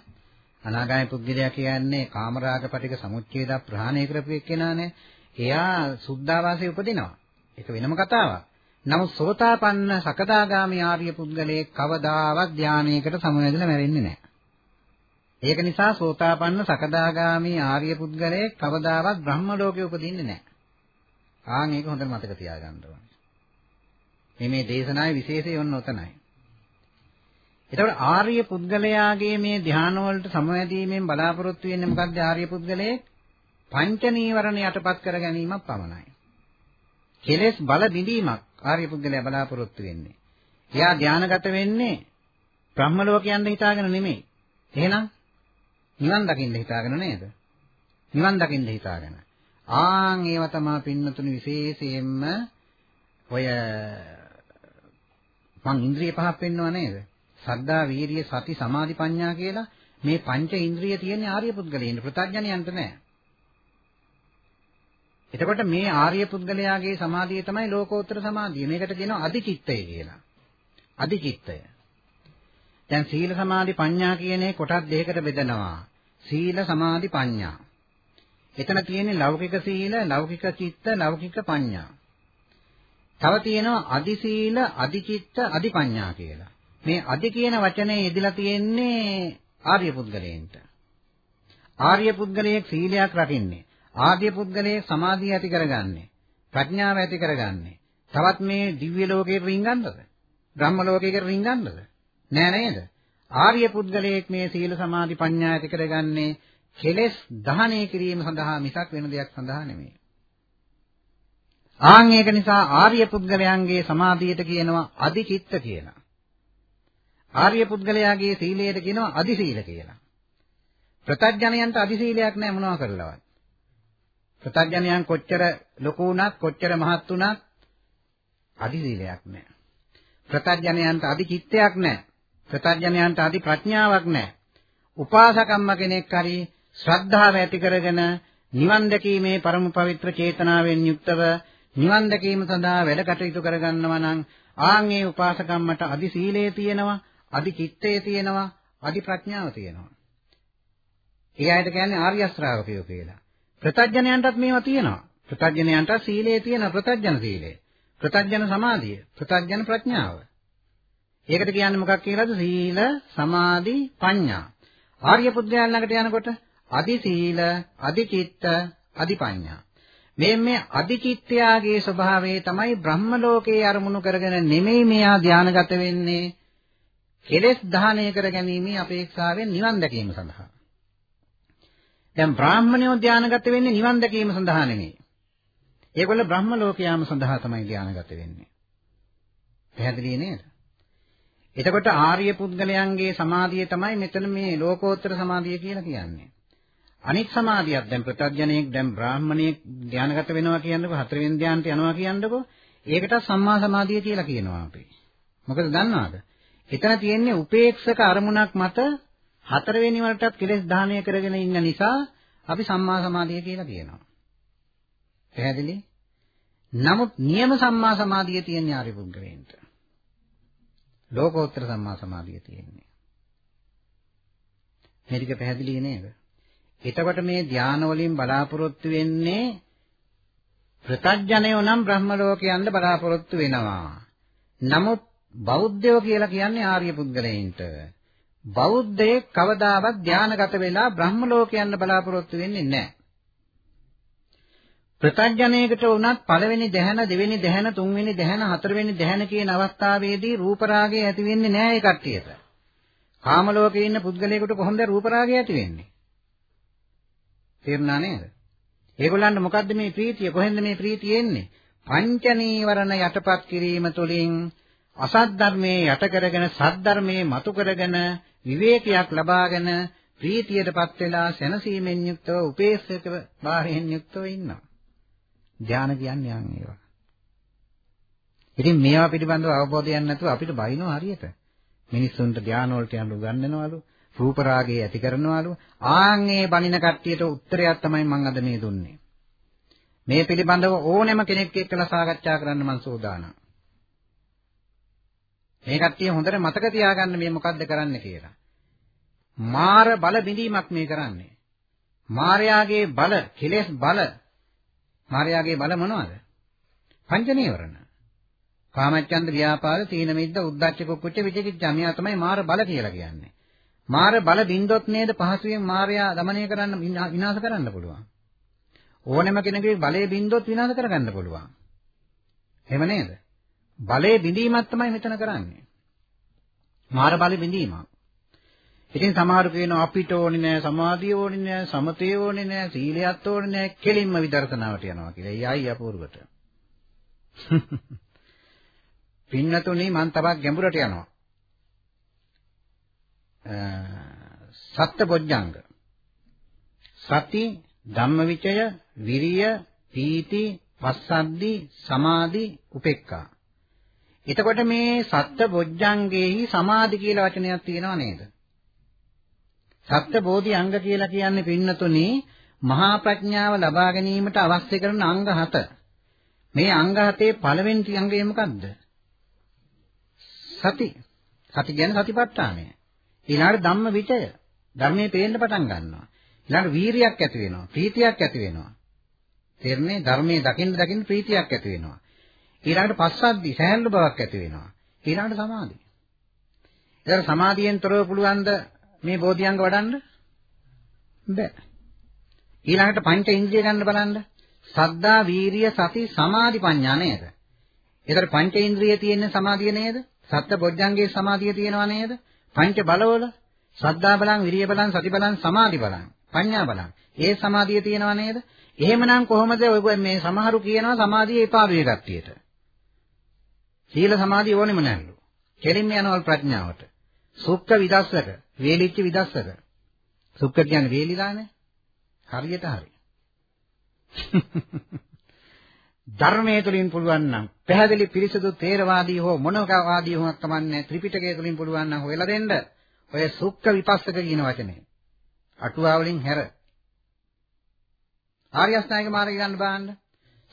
අනාගාමී පුද්ගලයා කියන්නේ කාමරාග පටික සමුච්ඡේද ප්‍රහාණය කරපු එක්කෙනානේ. එයා සුද්ධාවාසයේ උපදිනවා. ඒක වෙනම කතාවක්. නමුත් සෝතාපන්න සකදාගාමී ආර්ය පුද්ගලයෙක් කවදාවත් ධානයකට සමවැදලා මැරෙන්නේ නැහැ. ඒක නිසා සෝතාපන්න සකදාගාමී ආර්ය පුද්ගලයෙක් කවදාවත් බ්‍රහ්ම ලෝකේ උපදින්නේ නැහැ. ආන් ඒක හොඳට මතක තියාගන්න ඕනේ. මේ මේ දේශනාවේ විශේෂය ඔන්න ඔතනයි. එතකොට ආර්ය පුද්ගලයාගේ මේ ධාන වලට සමවැදීමෙන් බලාපොරොත්තු වෙන්නේ මොකක්ද ආර්ය පුද්ගලයේ? පංච නීවරණ යටපත් කර ගැනීමක් පමණයි. කෙලෙස් බල බිඳීමක් ආර්ය පුද්ගලයා බලාපොරොත්තු වෙන්නේ. එයා ධානගත වෙන්නේ බ්‍රහ්ම ලෝකයන්ද හිතාගෙන නෙමෙයි. එහෙනම් නිවන් දකින්න හිතාගෙන නේද? නිවන් දකින්න හිතාගෙන. ආන් ඒව තමයි පින්නතුනි විශේෂයෙන්ම ඔය මං ඉන්ද්‍රිය පහක් පෙන්වව නේද? සද්ධා, වීරිය, සති, සමාධි, ප්‍රඥා කියලා මේ පංච ඉන්ද්‍රිය තියෙන ආර්ය පුද්ගලයන්ට ප්‍රත්‍යඥයන්ට නෑ. එතකොට මේ ආර්ය පුද්ගලයාගේ සමාධිය තමයි ලෝකෝත්තර සමාධිය. මේකට කියනවා අධිචිත්තය කියලා. අධිචිත්තය. දැන් සීල සමාධි ප්‍රඥා කියන කොටස් දෙකකට බෙදනවා. සීල සමාධි ප්‍රඥා. එතන තියෙන්නේ ලෞකික සීල, ලෞකික චිත්ත, ලෞකික ප්‍රඥා. තව තියෙනවා අදි සීල, අදි චිත්ත, අදි ප්‍රඥා කියලා. මේ අදි කියන වචනේ යෙදලා තියෙන්නේ ආර්ය පුද්ගලයන්ට. ආර්ය පුද්ගලයෙක් සීලයක් රකින්නේ. ආර්ය පුද්ගලයෙක් සමාධිය ඇති කරගන්නේ. ප්‍රඥාව ඇති කරගන්නේ. තවත් මේ දිව්‍ය ලෝකයට රින්ගන්නද? බ්‍රහ්ම ලෝකයකට රින්ගන්නද? නෑ නේද? ආර්ය පුද්ගලයෙක් මේ සීල සමාධි ප්‍රඥා ඇති කරගන්නේ කෙලෙස් දහණය කිරීම සඳහා මිසක් වෙන දෙයක් සඳහා නෙමෙයි. ආන් ඒක නිසා ආර්ය පුද්ගලයන්ගේ සමාධියට කියනවා අධිචිත්ත කියලා. ආර්ය පුද්ගලයාගේ සීලයට කියනවා අධි සීල කියලා. ප්‍රත්‍යඥයන්ට අධි සීලයක් නැහැ මොනවා කරලවත්. ප්‍රත්‍යඥයන් කොච්චර ලොකු වුණත් කොච්චර මහත් වුණත් අධි සීලයක් නැහැ. ප්‍රත්‍යඥයන්ට අධි චිත්තයක් නැහැ. ප්‍රත්‍යඥයන්ට අධි ප්‍රඥාවක් නැහැ. උපාසකම්ම කෙනෙක් හරි ශ්‍රද්ධාව ඇති කරගෙන නිවන් දැකීමේ පරම පවිත්‍ර චේතනාවෙන් යුක්තව නිවන් දැකීම සඳහා වැඩ කටයුතු කරගන්නවා නම් ආන් ඒ උපාසකම්මට අදි සීලය තියෙනවා, අදි චිත්තය තියෙනවා, අදි ප්‍රඥාව තියෙනවා. ඒ අයට කියන්නේ ආර්ය ශ්‍රාවකයෝ කියලා. ප්‍රත්‍යඥයන්ටත් මේවා තියෙනවා. ප්‍රත්‍යඥයන්ට සීලය තියෙන ප්‍රත්‍යඥ සීලය. ප්‍රත්‍යඥ සමාධිය, ප්‍රත්‍යඥ ප්‍රඥාව. ඒකට කියන්නේ මොකක් කියලාද? සීල, සමාධි, ප්‍රඥා. ආර්ය පුද්ගලයන් ළඟට යනකොට අදි සීල, අදි චිත්ත, අදි පඤ්ඤා. මේ මේ අදි චිත්තයාගේ ස්වභාවය තමයි බ්‍රහ්ම ලෝකයේ අරමුණු කරගෙන නෙමෙයි මෙයා ධානගත වෙන්නේ. කෙලෙස් දහණය කර ගැනීම අපේක්ෂාවෙන් නිවන් දැකීම සඳහා. දැන් බ්‍රාහ්මණයෝ ධානගත වෙන්නේ නිවන් දැකීම සඳහා නෙමෙයි. ඒගොල්ල බ්‍රහ්ම ලෝකයාම සඳහා තමයි ධානගත වෙන්නේ. පැහැදිලි නේද? එතකොට ආර්ය පුද්ගලයන්ගේ සමාධිය තමයි මෙතන මේ ලෝකෝත්තර සමාධිය කියලා කියන්නේ. අනිත් සමාධියක් දැන් ප්‍රත්‍යඥයෙක් දැන් බ්‍රාහ්මණයෙක් ධානගත වෙනවා කියන්නකො හතරවෙනි ධානයට යනවා කියන්නකො ඒකට සම්මා සමාධිය කියලා කියනවා අපි. මොකද දන්නවද? එතන තියෙන්නේ උපේක්ෂක අරමුණක් මත හතරවෙනි වලටත් කෙලෙස් දහනය කරගෙන ඉන්න නිසා අපි සම්මා සමාධිය කියලා කියනවා. පැහැදිලි? නමුත් නියම සම්මා සමාධිය තියෙන්නේ ආර්ය පුද්ගලයන්ට. ලෝකෝත්තර සම්මා සමාධිය තියෙන්නේ. මේ ටික පැහැදිලි නේද? එතකොට මේ ධාන වලින් බලාපොරොත්තු වෙන්නේ ප්‍රතඥයෝ නම් බ්‍රහ්ම ලෝකයන්ද බලාපොරොත්තු වෙනවා. නමුත් බෞද්ධයෝ කියලා කියන්නේ ආර්ය පුද්ගලයන්ට. බෞද්ධයේ කවදාවත් ධානගත වෙලා බ්‍රහ්ම ලෝකයන්ද බලාපොරොත්තු වෙන්නේ නැහැ. ප්‍රත්‍යඥයකට වුණත් පළවෙනි දැහැන දෙවෙනි දැහැන තුන්වෙනි දැහැන හතරවෙනි දැහැන කියන අවස්ථාවේදී රූප රාගය ඇති වෙන්නේ නැහැ ඒ කට්ටියට. කාම ලෝකේ ඉන්න පුද්ගලයෙකුට කොහොමද රූප රාගය ඇති වෙන්නේ? තේරුණා නේද? ඒගොල්ලන්ට මොකද්ද මේ ප්‍රීතිය? කොහෙන්ද මේ ප්‍රීතිය එන්නේ? පංච නීවරණ යටපත් කිරීම තුළින් අසත් ධර්මයේ යට කරගෙන සත් ධර්මයේ මතු කරගෙන විවේකයක් ලබාගෙන ප්‍රීතියටපත් වෙලා සැනසීමෙන් යුක්තව උපේක්ෂක බාහිරින් යුක්තව ඉන්නවා. ධාන කියන්නේ යන් ඒවා. ඉතින් මේවා පිළිබඳව අවබෝධයක් නැතුව අපිට බයිනෝ හරියට. මිනිස්සුන්ට ධාන වලට යන්න උගන්වනවලු. රූප රාගය ඇති කරනවලු ආන්ගේ බණින කට්ටියට උත්තරයක් තමයි මම අද මේ දුන්නේ මේ පිළිබඳව ඕනෑම කෙනෙක් එක්කලා සාකච්ඡා කරන්න මම සූදානම් මේ කට්ටිය හොඳට මතක තියාගන්න මේ මොකද්ද කරන්න කියලා මාර බල බිඳීමක් මේ කරන්නේ මාර්යාගේ බල කෙලෙස් බල මායාවේ බල මොනවාද? පංච නීවරණ. කාමච්ඡන්ද ව්‍යාපාද තීන මිද්ද උද්ධච්ච කුච්ච විචිකිච්ඡා මෙයා තමයි මාර බල කියලා කියන්නේ. මාර බල බින්දොත් නේද පහසුවෙන් මායя দমনය කරන්න විනාශ කරන්න පුළුවන්. ඕනෙම කෙනෙකුගේ බලයේ බින්දොත් විනාශ කරගන්න පුළුවන්. එහෙම නේද? බලයේ බිඳීමක් තමයි මෙතන කරන්නේ. මාර බල බිඳීමක්. ඉතින් සමහරු කියනවා අපිට ඕනේ නෑ සමාධිය ඕනේ නෑ සමතේ ඕනේ නෑ සීලයත් ඕනේ නෑ කෙලින්ම විදර්ශනාවට යනවා කියලා. එයයි අපූර්වට. පින්නතුනි මම තවත් ගැඹුරට යනවා. සත්බොජ්ජංග සති ධම්මවිචය විරිය පීති පස්සද්දි සමාධි උපේක්ඛා එතකොට මේ සත්බොජ්ජංගේහි සමාධි කියලා වචනයක් තියෙනව නේද සත්බෝධි අංග කියලා කියන්නේ පින්නතුනි මහා ප්‍රඥාව ලබා ගැනීමට අවශ්‍ය කරන අංග හත මේ අංග හතේ පළවෙනි අංගය මොකද්ද සති සති කියන්නේ සතිපට්ඨානය ඊළඟට ධම්ම විචය. ධර්මයේ පේන්න පටන් ගන්නවා. ඊළඟට වීරියක් ඇති වෙනවා. ප්‍රීතියක් ඇති වෙනවා. තේරෙන්නේ ධර්මයේ දකින්න දකින්න ප්‍රීතියක් ඇති වෙනවා. ඊළඟට පස්සද්දි සහැල්ලු බවක් ඇති වෙනවා. ඊළඟට සමාධි. ඒතර සමාධියෙන් තොරව පුළුවන්ද මේ බෝධිඅංග වඩන්න? බෑ. ඊළඟට පංච ඉන්ද්‍රිය ගන්න බලන්න. සද්දා, වීරිය, සති, සමාධි, ප්‍රඥා නේද? ඒතර පංච ඉන්ද්‍රිය තියෙන සමාධිය නේද? සත්‍ය බොජ්ජංගේ සමාධිය තියෙනවා නේද? පංච බලවල සද්ධා බලං, විරිය බලං, සති බලං, සමාධි බලං, ප්‍රඥා බලං. ඒ සමාධිය තියෙනව නේද? එහෙමනම් කොහොමද ඔය මේ සමහරු කියනවා සමාධිය එපා වේ කට්ටියට. සීල සමාධිය ඕනෙම නැල්ලු. කෙලින්ම යනවල් ප්‍රඥාවට. සුක්ඛ විදස්සක, වේලිච්ච විදස්සක. සුක්ඛ කියන්නේ වේලිලානේ. හරියට හරි. ධර්මයේ තුලින් පුළුවන් නම් පැහැදිලි පිරිසුදු තේරවාදී හෝ මොනවාදී හෝ කමන්නේ ත්‍රිපිටකය තුලින් පුළුවන් නම් හොයලා දෙන්න. ඔය සුක්ඛ විපස්සක කියන වචනේ. අටුවා වලින් හැර. ආර්ය අෂ්ටාංගික මාර්ගය ගන්න බලන්න.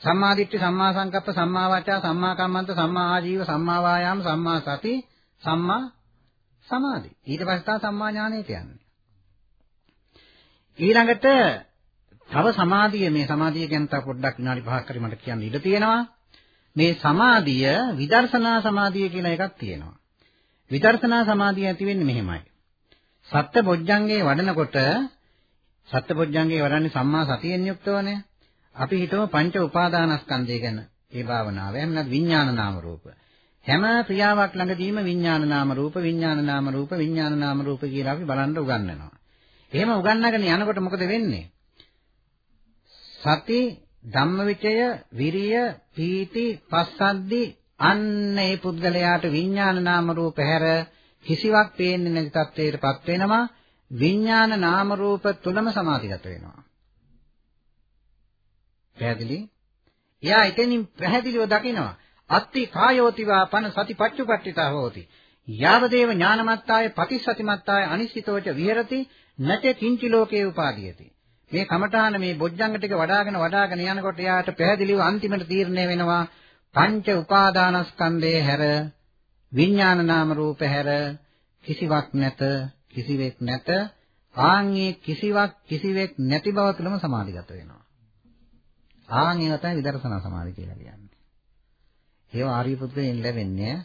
සම්මා දිට්ඨි, සම්මා සංකප්ප, සම්මා වාචා, සම්මා කම්මන්ත, සම්මා ආජීව, සම්මා වායාම, සම්මා සති, සම්මා සමාධි. ඊට පස්සේ තමයි සම්මා ඥානයට යන්නේ. ඊළඟට තව සමාධිය මේ සමාධිය ගැන තව පොඩ්ඩක් විනාඩි 5ක් හරි මට කියන්න ඉඩ තියෙනවා. මේ සමාධිය විදර්ශනා සමාධිය කියලා එකක් තියෙනවා. විදර්ශනා සමාධිය ඇති වෙන්නේ මෙහෙමයි. සත්‍ය බොජ්ජංගේ වඩනකොට සත්‍ය බොජ්ජංගේ වඩන්නේ සම්මා සතියෙන් යුක්තවනේ. අපි හිතමු පංච උපාදානස්කන්ධය ගැන ඒ භාවනාව. එහෙම නැත්නම් විඥාන නාම රූප. හැම ක්‍රියාවක් ළඟදීම විඥාන නාම රූප විඥාන නාම රූප විඥාන නාම රූප කියලා අපි බලන්න උගන්වනවා. එහෙම උගන්වගෙන යනකොට මොකද වෙන්නේ? සති ධම්මවිචය විරිය පීති පස්සද්දි අන්න ඒ පුද්ගලයාට විඥාන නාම රූප හැර කිසිවක් පේන්නේ නැති තත්ත්වයකටපත් වෙනවා විඥාන නාම රූප තුලම සමාධිගත වෙනවා පැහැදිලි එයා එතනින් පැහැදිලිව දකිනවා අත්ති කායෝතිවා පන සති පච්චුපට්ඨිතා හෝති. යාවදේව ඥානමත්තාය පටිසතිමත්තාය අනිශ්චිතෝච විහෙරති නැච කිංචි ලෝකේ උපාදීයති. මේ කමඨාන මේ බොජ්ජංග ටික වඩාගෙන වඩාගෙන යනකොට එයාට පැහැදිලිව අන්තිමට තීරණය වෙනවා පංච උපාදානස්කන්ධයේ හැර විඥාන නාම රූප හැර කිසිවක් නැත කිසිවෙක් නැත ආන්ගේ කිසිවක් කිසිවෙක් නැති බව තුළම සමාධිගත වෙනවා. ආන් ඒව තමයි විදර්ශනා සමාධිය කියලා කියන්නේ. ඒව ආර්ය පුත්‍රයන් ලැබෙන්නේ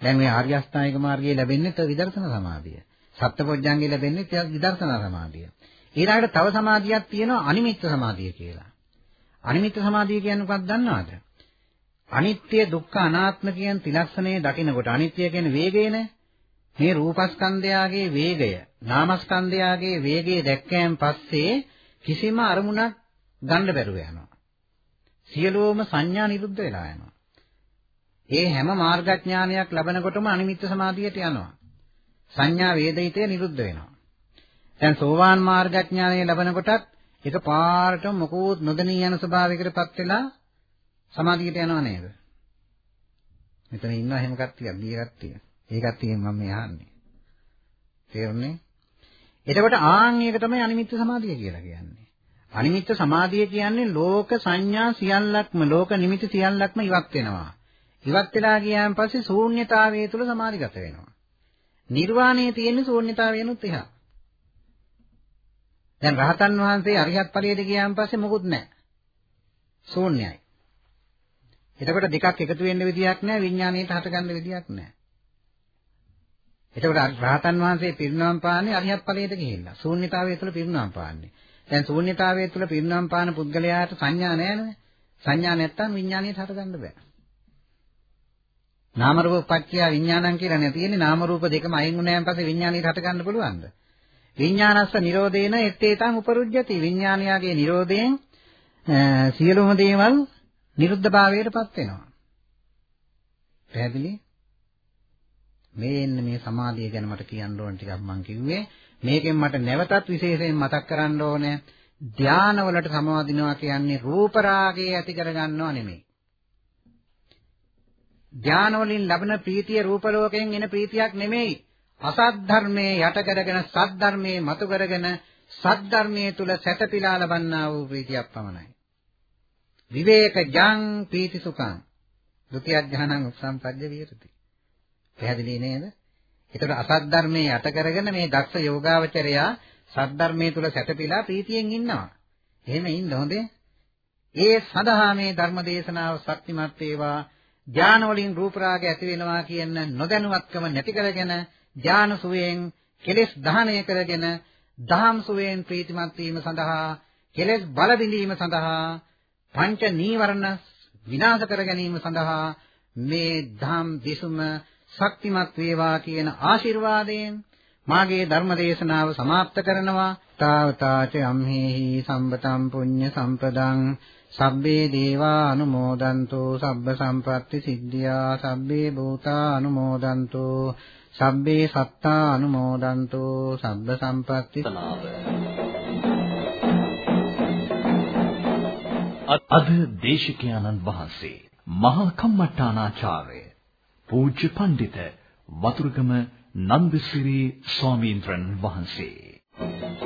දැන් මේ ආර්ය අෂ්ටාංගික මාර්ගයේ ලැබෙන්නේ විදර්ශනා සමාධිය සත්පොඥාංගේ ලැබෙන්නේ විදර්ශනා සමාධිය ඊළඟට තව සමාධියක් තියෙනවා අනිමිත්ත සමාධිය කියලා. අනිමිත්ත සමාධිය කියන්නේ මොකක්ද දන්නවද? අනිත්‍ය දුක්ඛ අනාත්ම කියන ත්‍රිලක්ෂණය දකිනකොට අනිත්‍ය කියන්නේ වේගයනේ. මේ රූපස්කන්ධයාගේ වේගය, නාමස්කන්ධයාගේ වේගය දැක්කයන් පස්සේ කිසිම අරමුණක් ගන්න බැරුව යනවා. සියලුම සංඥා නිරුද්ධ වෙලා යනවා. ඒ හැම මාර්ගඥානයක් ලැබෙනකොටම අනිමිත්ත සමාධියට යනවා. සංඥා වේදිතය නිරුද්ධ වෙනවා. දැන් සෝවාන් මාර්ගඥානය ලැබෙන කොටත් ඒක පාරටම මොකෝත් නොදැනී යන ස්වභාවයකටපත් වෙලා සමාධියට යනව නේද? මෙතන ඉන්න හැම කට්ටියක් ගිය කට්ටිය. ඒ කට්ටියෙන් මම මේ අහන්නේ. තේරුණේ? එතකොට ආන් එක තමයි අනිමිත්ත සමාධිය කියලා කියන්නේ. අනිමිත්ත සමාධිය කියන්නේ ලෝක සංඥා සියල්ලක්ම ලෝක නිමිති සියල්ලක්ම ඉවත් වෙනවා. ඉවත් වෙලා ගියාන් පස්සේ ශූන්‍යතාවය තුල සමාධිගත වෙනවා. නිර්වාණය තියෙන්නේ ශූන්‍යතාවයනොත් එහා. දැන් රහතන් වහන්සේ අරිහත් ඵලයට ගියාන් පස්සේ මොකුත් නැහැ. ශූන්‍යයි. එතකොට දෙකක් එකතු වෙන්න විදියක් නැහැ විඥාණයට හටගන්න විදියක් නැහැ. එතකොට රහතන් වහන්සේ පිරිනවම් පාන්නේ අරිහත් ඵලයට ගිහිල්ලා. ශූන්‍යතාවය තුළ පිරිනවම් පාන්නේ. දැන් ශූන්‍යතාවය තුළ පිරිනවම් පාන පුද්ගලයාට සංඥා නැහැ සංඥා නැත්තම් විඥාණයට හටගන්න බෑ. නාම රූප පත්‍ය විඥානං කියලා නේ තියෙන්නේ. නාම රූප දෙකම අයින් වුණාන් පස්සේ විඥාණයට හටගන්න පුළුවන්ද? විඥානස්ස නිරෝධේන එත්තේතං උපරුජ්ජති. විඥානයාගේ නිරෝධයෙන් සියලුම දේවල් නිරුද්ධභාවයටපත් වෙනවා. පැහැදිලි? මේන්න මේ සමාධිය ගැන මට කියන්න ඕන ටිකක් මම කිව්වේ. මේකෙන් මට නැවතත් විශේෂයෙන් මතක් කරන්න ඕනේ. ධානවලට සමාදිනවා කියන්නේ රූප රාගය ඇති කරගන්නව නෙමෙයි. ධානවලින් ලබන ප්‍රීතිය රූප ලෝකයෙන් එන ප්‍රීතියක් නෙමෙයි අසත් ධර්මයේ යට කරගෙන සත් ධර්මයේ මතු කරගෙන සත් ධර්මයේ තුල සැතපීලා ලබන්නා වූ ප්‍රීතියක් පමණයි. විවේක ජං පීති සුඛං ဒုတိ ය ඥානං උපසම්පජ්ජ විහෙරති. පැහැදිලි නේද? ඒතකොට අසත් ධර්මයේ යට කරගෙන මේ දක්ෂ යෝගාවචරයා සත් ධර්මයේ තුල සැතපීලා ප්‍රීතියෙන් ඉන්නවා. එහෙම ඉන්න හොඳේ. ඒ සඳහා මේ ධර්ම දේශනාව ශක්තිමත් වේවා ඥාන වලින් රූප රාගය ඇති වෙනවා කියන නොදැනුවත්කම නැති කරගෙන ධාන සුවයෙන් කෙලෙස් දහනය කරගෙන දහම් සුවයෙන් ප්‍රීතිමත් වීම සඳහා කෙලෙස් බල බිඳීම සඳහා පංච නීවරණ විනාශ කර ගැනීම සඳහා මේ ධම් දිසුම ශක්තිමත් වේවා කියන ආශිර්වාදයෙන් මාගේ ධර්ම දේශනාව સમાપ્ત කරනවා එත්තාවතාච යම්හෙහි සම්පතම් පුඤ්ඤ සම්පදං සබ්බේ දේවා අනුමෝදන්තු සබ්බ සම්පatti සිද්ධියා සබ්බේ භූතා අනුමෝදන්තු සබ්බේ සත්තා අනුමෝදන්තු සබ්බ සම්පatti අද දේශිකානන් වහන්සේ මහා කම්මට්ටානාචාර්ය පූජ්‍ය පඬිත වතුරුගම නන්දසිරි ස්වාමීන්ද්‍රන් වහන්සේ